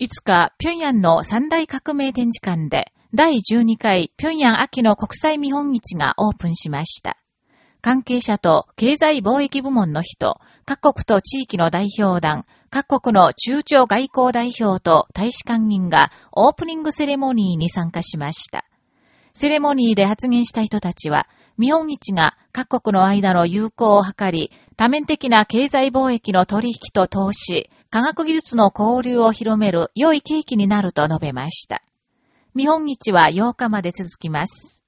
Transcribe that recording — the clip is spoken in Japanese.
5日、平壌の三大革命展示館で、第12回平壌秋の国際見本市がオープンしました。関係者と経済貿易部門の人、各国と地域の代表団、各国の中朝外交代表と大使館員がオープニングセレモニーに参加しました。セレモニーで発言した人たちは、見本市が各国の間の友好を図り、多面的な経済貿易の取引と投資、科学技術の交流を広める良い契機になると述べました。見本日は8日まで続きます。